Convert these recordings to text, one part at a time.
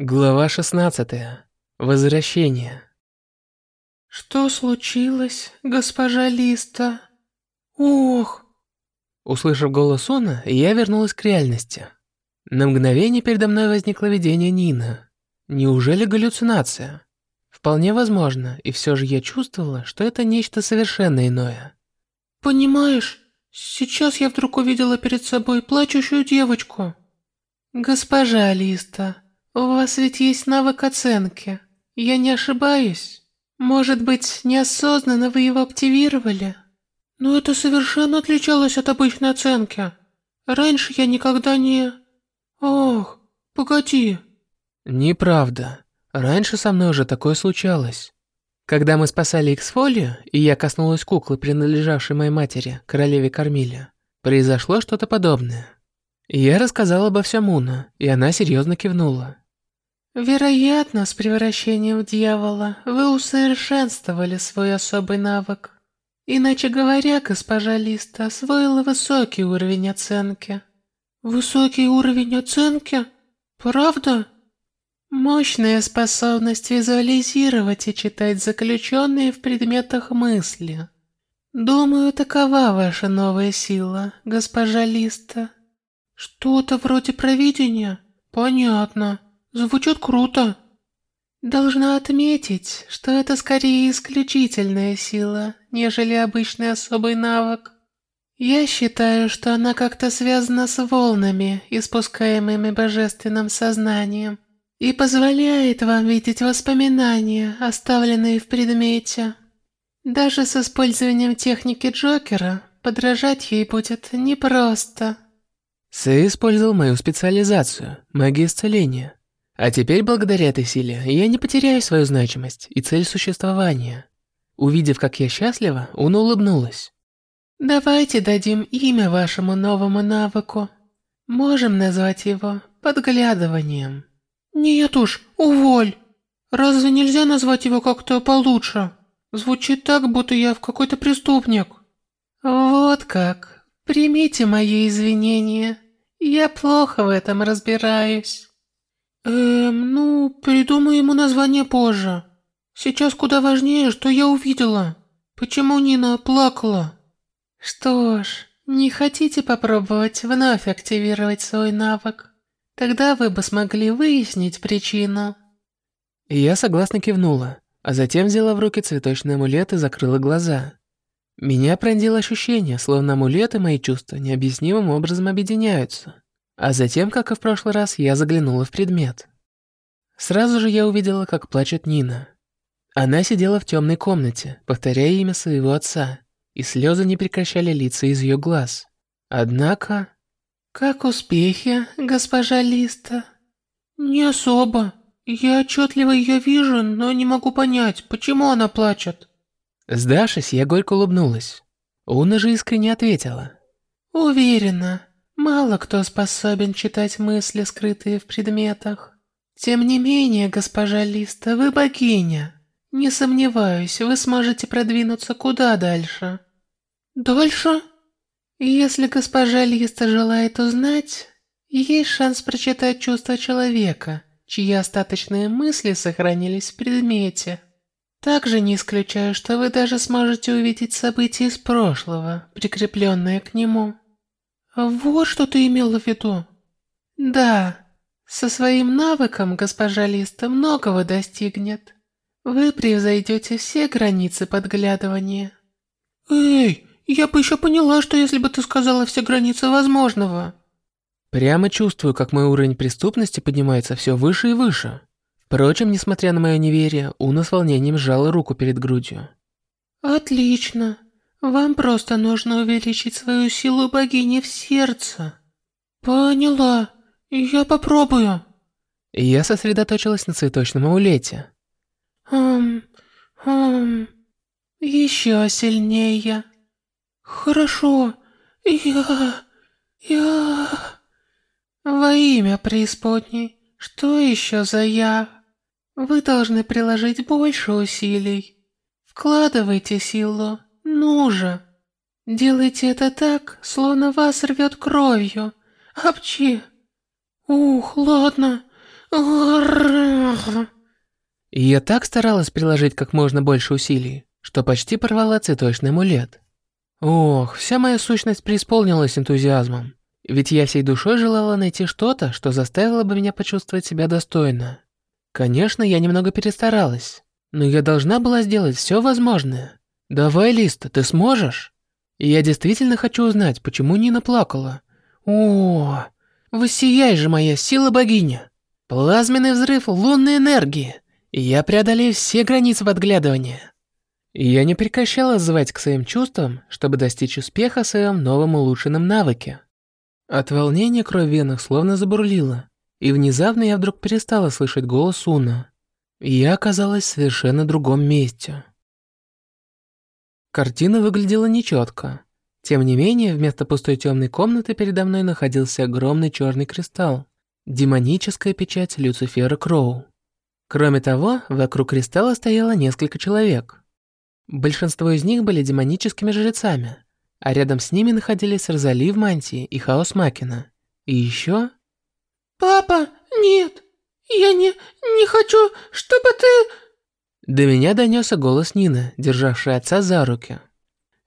Глава 16. Возвращение. Что случилось, госпожа Листа? Ох! Услышав голос Уна, я вернулась к реальности. На мгновение передо мной возникло видение Нина. Неужели галлюцинация? Вполне возможно, и все же я чувствовала, что это нечто совершенно иное. Понимаешь, сейчас я вдруг увидела перед собой плачущую девочку. Госпожа Листа, у вас ведь есть навык оценки. Я не ошибаюсь? Может быть, неосознанно вы его активировали? Но это совершенно отличалось от обычной оценки. Раньше я никогда не... Ох, погоди. Неправда. Раньше со мной уже такое случалось. Когда мы спасали Иксфолию, и я коснулась куклы, принадлежавшей моей матери, королеве Кармиле, произошло что-то подобное. Я рассказала обо всем Уна, и она серьезно кивнула. Вероятно, с превращением в дьявола вы усовершенствовали свой особый навык. Иначе говоря, госпожа Листа освоила высокий уровень оценки. Высокий уровень оценки? Правда? Мощная способность визуализировать и читать заключенные в предметах мысли. Думаю, такова ваша новая сила, госпожа Листа. Что-то вроде провидения? Понятно. Звучит круто. Должна отметить, что это скорее исключительная сила, нежели обычный особый навык. Я считаю, что она как-то связана с волнами, испускаемыми божественным сознанием, и позволяет вам видеть воспоминания, оставленные в предмете. Даже с использованием техники Джокера подражать ей будет непросто. Сэй использовал мою специализацию – магия исцеления. А теперь, благодаря этой силе, я не потеряю свою значимость и цель существования. Увидев, как я счастлива, он улыбнулась. «Давайте дадим имя вашему новому навыку. Можем назвать его подглядыванием». «Нет уж, уволь! Разве нельзя назвать его как-то получше? Звучит так, будто я в какой-то преступник». «Вот как. Примите мои извинения. Я плохо в этом разбираюсь». Эм, ну, придумаю ему название позже. Сейчас куда важнее, что я увидела. Почему Нина плакала? Что ж, не хотите попробовать вновь активировать свой навык? Тогда вы бы смогли выяснить причину. я согласно кивнула, а затем взяла в руки цветочный амулет и закрыла глаза. Меня пронзило ощущение, словно амулет и мои чувства необъяснимым образом объединяются. А затем, как и в прошлый раз, я заглянула в предмет. Сразу же я увидела, как плачет Нина. Она сидела в темной комнате, повторяя имя своего отца, и слезы не прекращали литься из ее глаз. Однако... «Как успехи, госпожа Листа?» «Не особо. Я отчетливо ее вижу, но не могу понять, почему она плачет». Сдавшись, я горько улыбнулась. Уна же искренне ответила. «Уверена, Мало кто способен читать мысли, скрытые в предметах. Тем не менее, госпожа Листа, вы богиня. Не сомневаюсь, вы сможете продвинуться куда дальше. Дальше? Если госпожа Листа желает узнать, есть шанс прочитать чувства человека, чьи остаточные мысли сохранились в предмете. Также не исключаю, что вы даже сможете увидеть события из прошлого, прикрепленные к нему. «Вот что ты имела в виду?» «Да, со своим навыком госпожа Листа многого достигнет. Вы превзойдете все границы подглядывания». «Эй, я бы еще поняла, что если бы ты сказала все границы возможного». Прямо чувствую, как мой уровень преступности поднимается все выше и выше. Впрочем, несмотря на мое неверие, Уна с волнением сжала руку перед грудью. «Отлично. Вам просто нужно увеличить свою силу богини в сердце. Поняла. Я попробую. Я сосредоточилась на цветочном амулете. Хм, хм. Еще сильнее. Хорошо. Я... Я... Во имя преисподней, что еще за я? Вы должны приложить больше усилий. Вкладывайте силу. Ну же, делайте это так, словно вас рвет кровью. Апчи. Ух, ладно, я так старалась приложить как можно больше усилий, что почти порвала цветочный амулет. Ох, вся моя сущность преисполнилась энтузиазмом. Ведь я всей душой желала найти что-то, что заставило бы меня почувствовать себя достойно. Конечно, я немного перестаралась, но я должна была сделать все возможное. Давай, Листа, ты сможешь? И я действительно хочу узнать, почему Нина плакала. О, воссияй же моя сила богиня. Плазменный взрыв лунной энергии, я преодолею все границы подглядывания. Я не прекращала звать к своим чувствам, чтобы достичь успеха в своем новом улучшенном навыке. От волнения кровь в венах словно забурлила, и внезапно я вдруг перестала слышать голос Уна. Я оказалась в совершенно другом месте. Картина выглядела нечетко. Тем не менее, вместо пустой темной комнаты передо мной находился огромный черный кристалл. Демоническая печать Люцифера Кроу. Кроме того, вокруг кристалла стояло несколько человек. Большинство из них были демоническими жрецами, а рядом с ними находились Розали в мантии и Хаос Макина. И еще... «Папа, нет! Я не... не хочу, чтобы ты...» До меня донесся голос Нины, державшей отца за руки.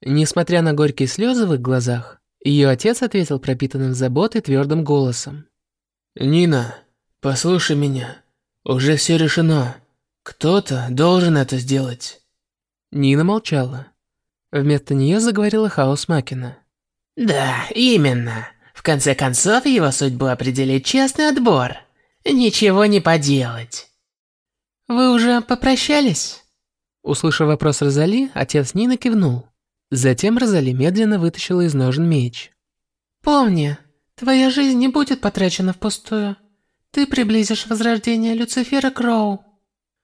Несмотря на горькие слезы в их глазах, ее отец ответил пропитанным заботой твердым голосом. «Нина, послушай меня. Уже все решено. Кто-то должен это сделать». Нина молчала. Вместо нее заговорила Хаос Макина. «Да, именно. В конце концов, его судьбу определит честный отбор. Ничего не поделать». «Вы уже попрощались?» Услышав вопрос Розали, отец Нины кивнул. Затем Розали медленно вытащила из ножен меч. «Помни, твоя жизнь не будет потрачена впустую. Ты приблизишь возрождение Люцифера Кроу».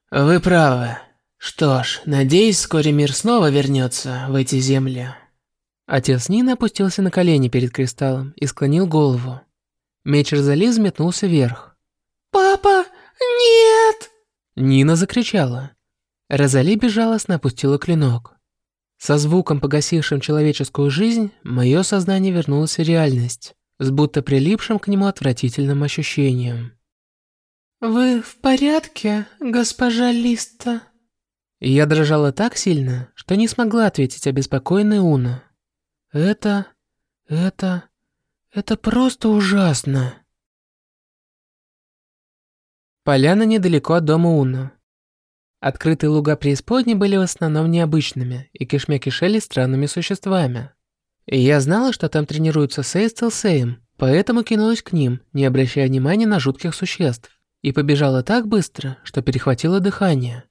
«Вы правы. Что ж, надеюсь, вскоре мир снова вернется в эти земли». Отец Нины опустился на колени перед кристаллом и склонил голову. Меч Розали взметнулся вверх. «Папа, нет!» Нина закричала. Розали безжалостно опустила клинок. Со звуком, погасившим человеческую жизнь, мое сознание вернулось в реальность, с будто прилипшим к нему отвратительным ощущением. «Вы в порядке, госпожа Листа?» Я дрожала так сильно, что не смогла ответить обеспокоенной Уна. «Это... это... это просто ужасно!» Поляна недалеко от дома Уна. Открытые луга преисподней были в основном необычными и кишмя кишели странными существами. И я знала, что там тренируются Сей с Целсеем, поэтому кинулась к ним, не обращая внимания на жутких существ, и побежала так быстро, что перехватила дыхание.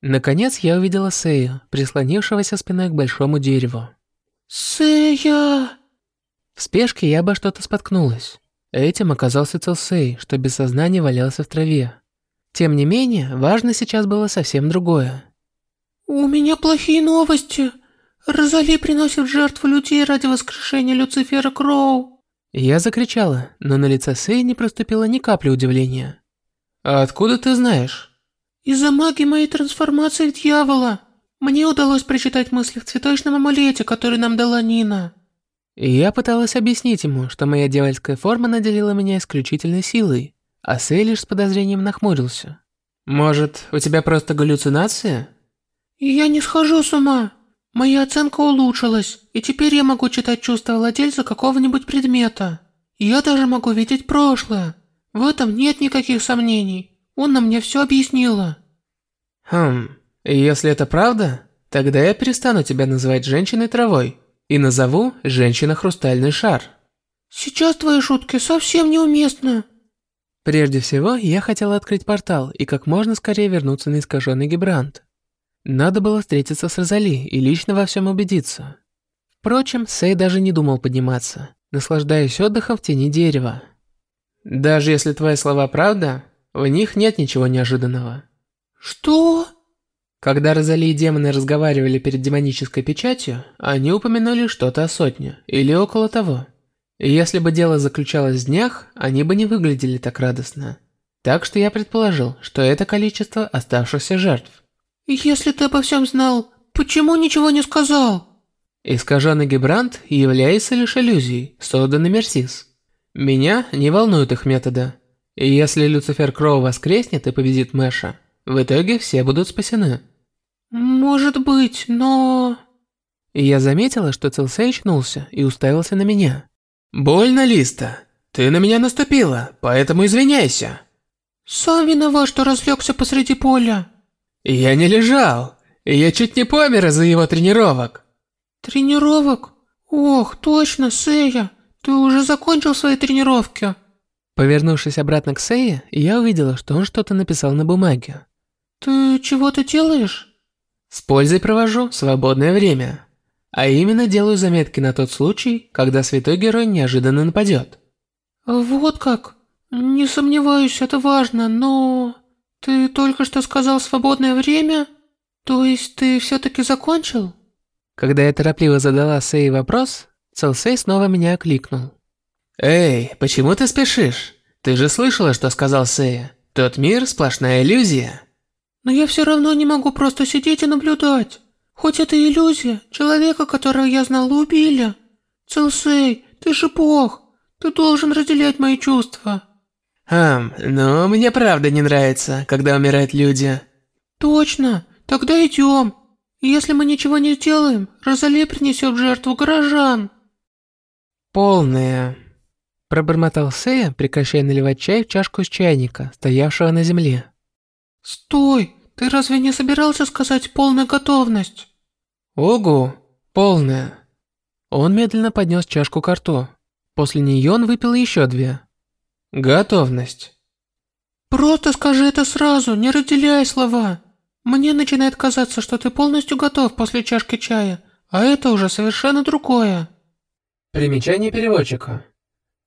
Наконец я увидела Сею, прислонившегося спиной к большому дереву. «Сэя!» В спешке я обо что-то споткнулась. Этим оказался Целсей, что без сознания валялся в траве. Тем не менее, важно сейчас было совсем другое. «У меня плохие новости. Розали приносит жертву людей ради воскрешения Люцифера Кроу». Я закричала, но на лице Сэй не проступило ни капли удивления. «А откуда ты знаешь?» «Из-за магии моей трансформации в дьявола. Мне удалось прочитать мысли в цветочном амулете, который нам дала Нина». И я пыталась объяснить ему, что моя дьявольская форма наделила меня исключительной силой, а Сэй лишь с подозрением нахмурился. «Может, у тебя просто галлюцинация?» «Я не схожу с ума. Моя оценка улучшилась, и теперь я могу читать чувства владельца какого-нибудь предмета. Я даже могу видеть прошлое. В этом нет никаких сомнений. Он на мне все объяснила». «Хм, если это правда, тогда я перестану тебя называть женщиной-травой и назову женщина-хрустальный шар». «Сейчас твои шутки совсем неуместны». Прежде всего, я хотела открыть портал и как можно скорее вернуться на искаженный гибрант. Надо было встретиться с Розали и лично во всем убедиться. Впрочем, Сей даже не думал подниматься, наслаждаясь отдыхом в тени дерева. Даже если твои слова правда, в них нет ничего неожиданного. Что? Когда Розали и демоны разговаривали перед демонической печатью, они упомянули что-то о сотне, или около того. И если бы дело заключалось в днях, они бы не выглядели так радостно. Так что я предположил, что это количество оставшихся жертв. «Если ты обо всем знал, почему ничего не сказал?» Искаженный Гибрант является лишь иллюзией, созданной Мерсис. Меня не волнуют их методы. И если Люцифер Кроу воскреснет и победит Мэша, в итоге все будут спасены. Может быть, но... Я заметила, что Целсей очнулся и уставился на меня. «Больно, Листа? Ты на меня наступила, поэтому извиняйся». «Сам виноват, что разлегся посреди поля». «Я не лежал. Я чуть не помер из-за его тренировок». «Тренировок? Ох, точно, Сэя. Ты уже закончил свои тренировки». Повернувшись обратно к Сее, я увидела, что он что-то написал на бумаге. «Ты чего-то делаешь?» «С пользой провожу свободное время». А именно делаю заметки на тот случай, когда святой герой неожиданно нападет. Вот как? Не сомневаюсь, это важно, но... Ты только что сказал свободное время? То есть ты все-таки закончил? Когда я торопливо задала Сэй вопрос, Целсей снова меня окликнул. «Эй, почему ты спешишь? Ты же слышала, что сказал Сэй. Тот мир – сплошная иллюзия». Но я все равно не могу просто сидеть и наблюдать. Хоть это иллюзия, человека, которого я знал, убили. Целсей, ты же бог. Ты должен разделять мои чувства. Хм, ну, мне правда не нравится, когда умирают люди. Точно, тогда идем. Если мы ничего не сделаем, Розали принесет жертву горожан. Полная. Пробормотал Сея, прекращая наливать чай в чашку с чайника, стоявшего на земле. Стой, ты разве не собирался сказать полная готовность? Ого, полная. Он медленно поднес чашку к рту. После нее он выпил еще две. Готовность. Просто скажи это сразу, не разделяй слова. Мне начинает казаться, что ты полностью готов после чашки чая, а это уже совершенно другое. Примечание переводчика.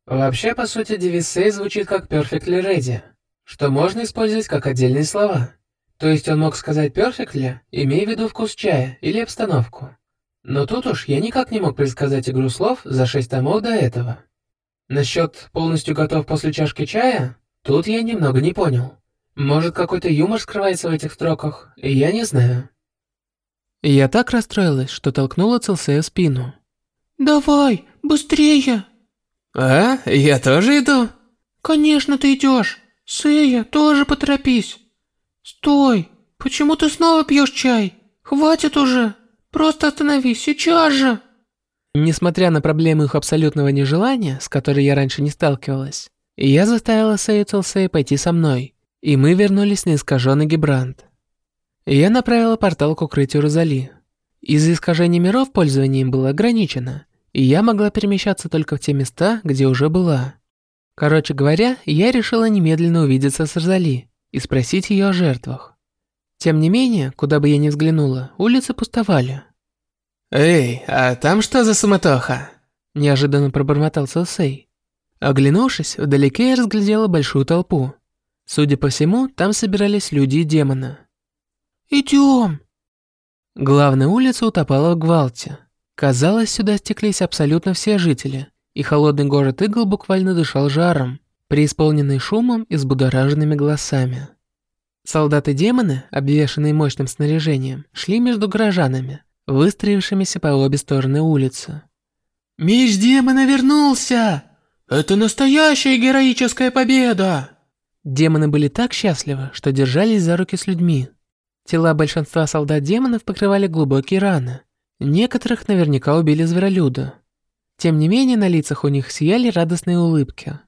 Вообще, по сути, девиз Сей звучит как perfectly ready, что можно использовать как отдельные слова. То есть он мог сказать perfectly, имея в виду вкус чая или обстановку. Но тут уж я никак не мог предсказать игру слов за шесть томов до этого. Насчет «полностью готов после чашки чая» тут я немного не понял. Может, какой-то юмор скрывается в этих строках, и я не знаю. Я так расстроилась, что толкнула Целсея в спину. «Давай, быстрее!» «А, я тоже иду?» «Конечно ты идешь. Сэя, тоже поторопись!» «Стой! Почему ты снова пьешь чай? Хватит уже! Просто остановись, сейчас же!» Несмотря на проблемы их абсолютного нежелания, с которой я раньше не сталкивалась, я заставила Сэю Целсея пойти со мной, и мы вернулись на искаженный Гибрант. Я направила портал к укрытию Розали. Из-за искажения миров пользование им было ограничено, и я могла перемещаться только в те места, где уже была. Короче говоря, я решила немедленно увидеться с Розали и спросить ее о жертвах. Тем не менее, куда бы я ни взглянула, улицы пустовали. «Эй, а там что за суматоха?» Неожиданно пробормотал Сэлсей. Оглянувшись, вдалеке я разглядела большую толпу. Судя по всему, там собирались люди и демоны. «Идем!» Главная улица утопала в гвалте. Казалось, сюда стеклись абсолютно все жители, и холодный город игл буквально дышал жаром преисполненный шумом и с будораженными голосами. Солдаты-демоны, обвешанные мощным снаряжением, шли между горожанами, выстроившимися по обе стороны улицы. «Меч демона вернулся! Это настоящая героическая победа!» Демоны были так счастливы, что держались за руки с людьми. Тела большинства солдат-демонов покрывали глубокие раны. Некоторых наверняка убили зверолюда. Тем не менее, на лицах у них сияли радостные улыбки.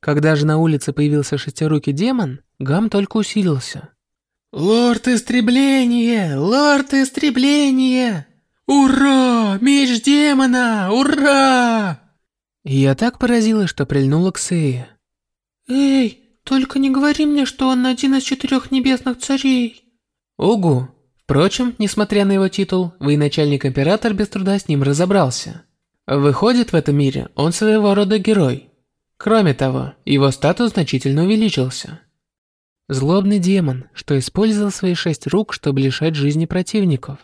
Когда же на улице появился шестирукий демон, гам только усилился. «Лорд Истребление! Лорд Истребление! Ура! Меч демона! Ура!» Я так поразилась, что прильнула к Сее. «Эй, только не говори мне, что он один из четырех небесных царей!» Угу. Впрочем, несмотря на его титул, военачальник-император без труда с ним разобрался. Выходит, в этом мире он своего рода герой. Кроме того, его статус значительно увеличился. Злобный демон, что использовал свои шесть рук, чтобы лишать жизни противников.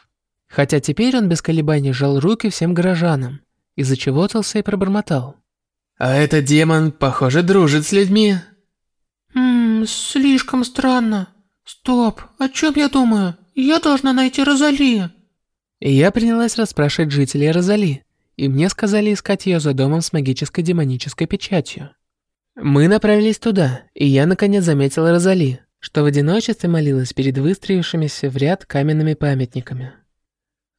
Хотя теперь он без колебаний жал руки всем горожанам, из-за чего Толсей пробормотал. «А этот демон, похоже, дружит с людьми». «Ммм, слишком странно. Стоп, о чем я думаю? Я должна найти Розали». И я принялась расспрашивать жителей Розали, и мне сказали искать ее за домом с магической демонической печатью. Мы направились туда, и я наконец заметил Розали, что в одиночестве молилась перед выстроившимися в ряд каменными памятниками.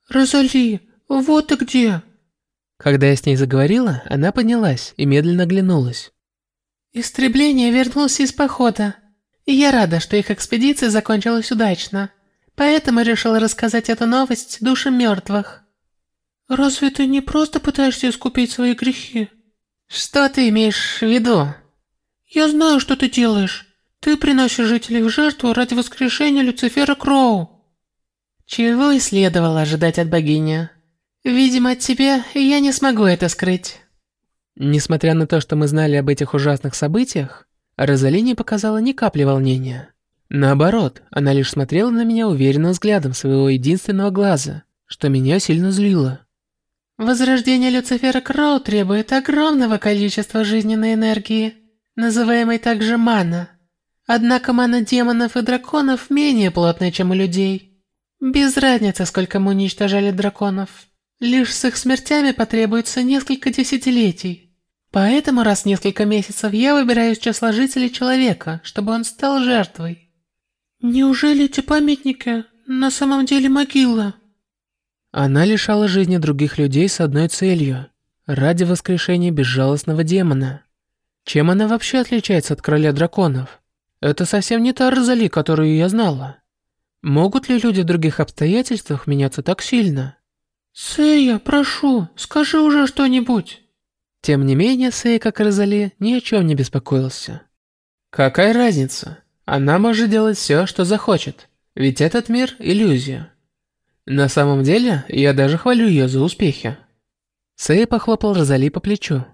«Розали, вот ты где!» Когда я с ней заговорила, она поднялась и медленно оглянулась. «Истребление вернулся из похода, и я рада, что их экспедиция закончилась удачно, поэтому решила рассказать эту новость душам мертвых». «Разве ты не просто пытаешься искупить свои грехи?» «Что ты имеешь в виду?» «Я знаю, что ты делаешь. Ты приносишь жителей в жертву ради воскрешения Люцифера Кроу. Чего и следовало ожидать от богини. Видимо, от тебя я не смогу это скрыть. Несмотря на то, что мы знали об этих ужасных событиях, Розали не показала ни капли волнения. Наоборот, она лишь смотрела на меня уверенным взглядом своего единственного глаза, что меня сильно злило. Возрождение Люцифера Кроу требует огромного количества жизненной энергии, называемой также мана. Однако мана демонов и драконов менее плотная, чем у людей. Без разницы, сколько мы уничтожали драконов. Лишь с их смертями потребуется несколько десятилетий. Поэтому раз в несколько месяцев я выбираю из числа жителей человека, чтобы он стал жертвой. Неужели эти памятники на самом деле могила? Она лишала жизни других людей с одной целью – ради воскрешения безжалостного демона. Чем она вообще отличается от короля драконов? Это совсем не та Розали, которую я знала. Могут ли люди в других обстоятельствах меняться так сильно? Сэя, прошу, скажи уже что-нибудь. Тем не менее, Сэй, как и Розали, ни о чем не беспокоился. Какая разница? Она может делать все, что захочет, ведь этот мир – иллюзия. На самом деле, я даже хвалю ее за успехи. Сэй похлопал Розали по плечу.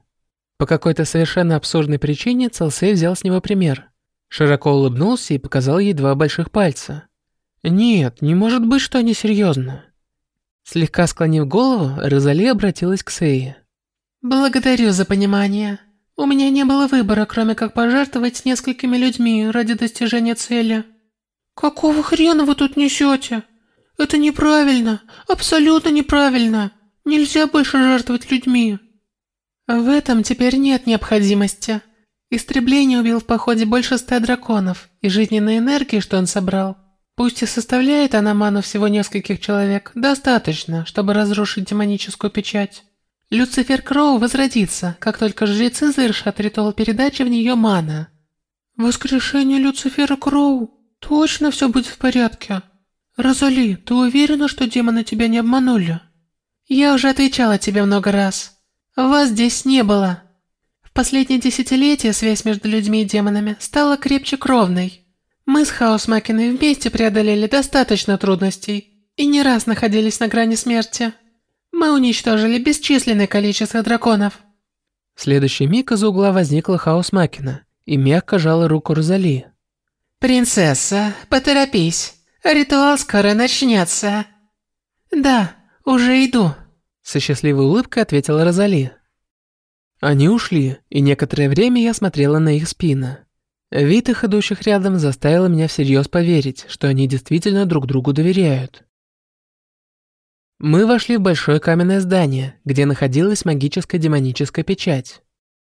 По какой-то совершенно абсурдной причине Целсей взял с него пример. Широко улыбнулся и показал ей два больших пальца. «Нет, не может быть, что они серьезно». Слегка склонив голову, Розали обратилась к Сее. «Благодарю за понимание. У меня не было выбора, кроме как пожертвовать несколькими людьми ради достижения цели». «Какого хрена вы тут несете? Это неправильно, абсолютно неправильно. Нельзя больше жертвовать людьми». «В этом теперь нет необходимости», Истребление убил в походе больше ста драконов, и жизненной энергии, что он собрал, пусть и составляет она ману всего нескольких человек, достаточно, чтобы разрушить демоническую печать. Люцифер Кроу возродится, как только жрецы завершат ритуал передачи в нее мана. Воскрешение Люцифера Кроу. Точно все будет в порядке. Розали, ты уверена, что демоны тебя не обманули? Я уже отвечала тебе много раз. Вас здесь не было последние десятилетия связь между людьми и демонами стала крепче кровной. Мы с Хаосмакиной вместе преодолели достаточно трудностей и не раз находились на грани смерти. Мы уничтожили бесчисленное количество драконов. В следующий миг из угла возникла Хаосмакина и мягко жала руку Розали. «Принцесса, поторопись, ритуал скоро начнется». «Да, уже иду», – со счастливой улыбкой ответила Розали. Они ушли, и некоторое время я смотрела на их спины. Вид их идущих рядом заставил меня всерьез поверить, что они действительно друг другу доверяют. Мы вошли в большое каменное здание, где находилась магическая демоническая печать.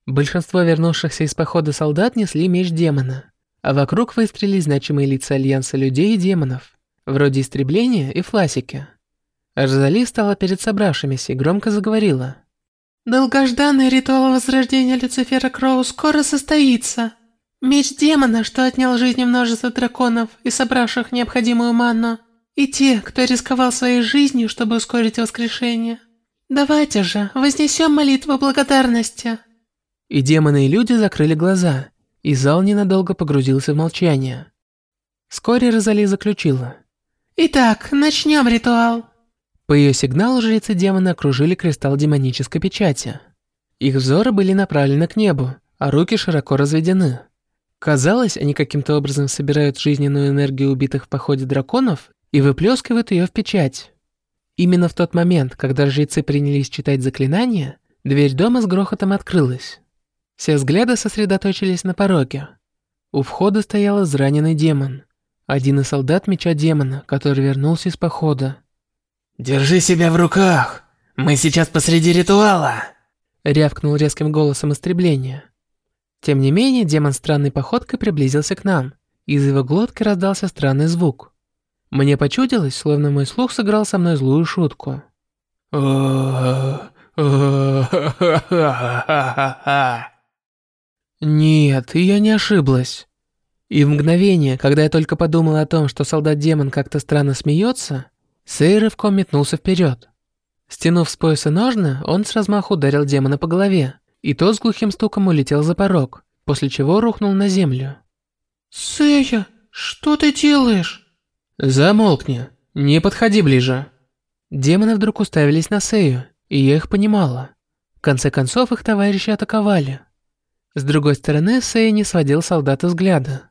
Большинство вернувшихся из похода солдат несли меч демона, а вокруг выстроились значимые лица альянса людей и демонов, вроде Истребления и Фласики. Розали стала перед собравшимися и громко заговорила – Долгожданный ритуал возрождения Люцифера Кроу скоро состоится. Меч демона, что отнял жизни множества драконов и собравших необходимую манну, и те, кто рисковал своей жизнью, чтобы ускорить воскрешение. Давайте же, вознесем молитву благодарности. И демоны и люди закрыли глаза, и зал ненадолго погрузился в молчание. Вскоре Розали заключила. Итак, начнем ритуал. По ее сигналу жрецы демона окружили кристалл демонической печати. Их взоры были направлены к небу, а руки широко разведены. Казалось, они каким-то образом собирают жизненную энергию убитых в походе драконов и выплескивают ее в печать. Именно в тот момент, когда жрецы принялись читать заклинания, дверь дома с грохотом открылась. Все взгляды сосредоточились на пороге. У входа стоял израненный демон. Один из солдат меча демона, который вернулся из похода. «Держи себя в руках! Мы сейчас посреди ритуала!» Рявкнул резким голосом истребления. Тем не менее, демон странной походкой приблизился к нам. Из его глотки раздался странный звук. Мне почудилось, словно мой слух сыграл со мной злую шутку. Нет, я не ошиблась. И в мгновение, когда я только подумала о том, что солдат-демон как-то странно смеется, Сей рывком метнулся вперед. Стянув с пояса ножны, он с размаху ударил демона по голове, и тот с глухим стуком улетел за порог, после чего рухнул на землю. «Сэя, что ты делаешь?» «Замолкни, не подходи ближе». Демоны вдруг уставились на Сею, и я их понимала. В конце концов, их товарищи атаковали. С другой стороны, Сея не сводил солдата взгляда.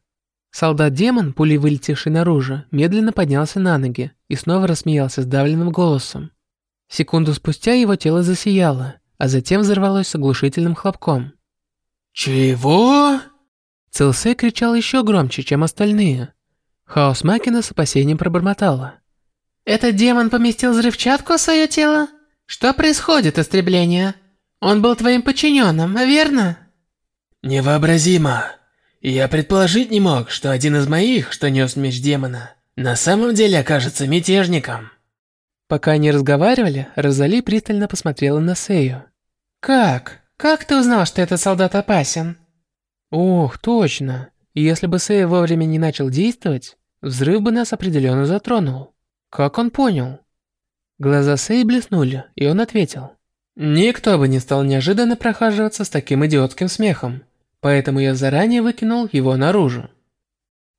Солдат-демон, пулей вылетевший наружу, медленно поднялся на ноги и снова рассмеялся сдавленным голосом. Секунду спустя его тело засияло, а затем взорвалось с оглушительным хлопком. «Чего?» Целсей кричал еще громче, чем остальные. Хаос Макина с опасением пробормотала. «Этот демон поместил взрывчатку в свое тело? Что происходит, истребление? Он был твоим подчиненным, верно?» «Невообразимо!» Я предположить не мог, что один из моих, что нес меч демона, на самом деле окажется мятежником. Пока они разговаривали, Розали пристально посмотрела на Сею. «Как? Как ты узнал, что этот солдат опасен?» «Ох, точно. Если бы Сея вовремя не начал действовать, взрыв бы нас определенно затронул. Как он понял?» Глаза Сеи блеснули, и он ответил. «Никто бы не стал неожиданно прохаживаться с таким идиотским смехом поэтому я заранее выкинул его наружу.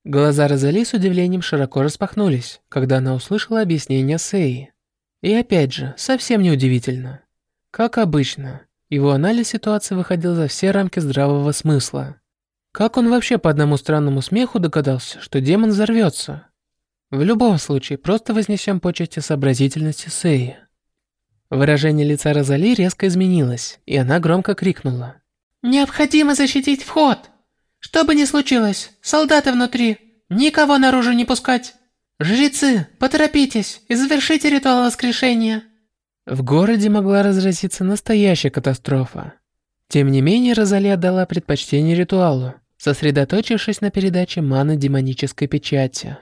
Глаза Розали с удивлением широко распахнулись, когда она услышала объяснение Сеи. И опять же, совсем неудивительно. Как обычно, его анализ ситуации выходил за все рамки здравого смысла. Как он вообще по одному странному смеху догадался, что демон взорвется? В любом случае, просто вознесем почести сообразительности Сеи. Выражение лица Розали резко изменилось, и она громко крикнула. Необходимо защитить вход. Что бы ни случилось, солдаты внутри, никого наружу не пускать. Жрецы, поторопитесь и завершите ритуал воскрешения. В городе могла разразиться настоящая катастрофа. Тем не менее, Розали отдала предпочтение ритуалу, сосредоточившись на передаче маны демонической печати.